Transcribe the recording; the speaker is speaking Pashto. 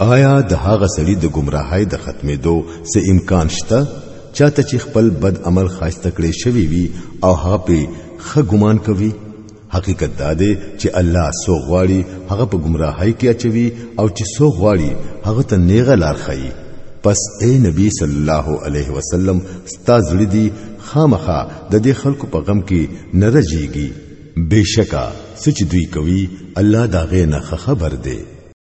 آیا د هغه سړي د گمراهۍ د ختمېدو څه امکان شته چاته چې خپل بد عمل خاصته کړې شوی وي او هغه په خه ګمان کوي حقیقت دا دی چې الله سو غواړي هغه په گمراهۍ کې اچوي او چې سو غواړي هغه ته نیغه لار خایي پس اے نبی صلی الله علیه وسلم ستا زړه دی خامخا د دې خلکو په غم کې نه رجیږي بشکا سچ دوی کوي الله دا غې نه خبر دی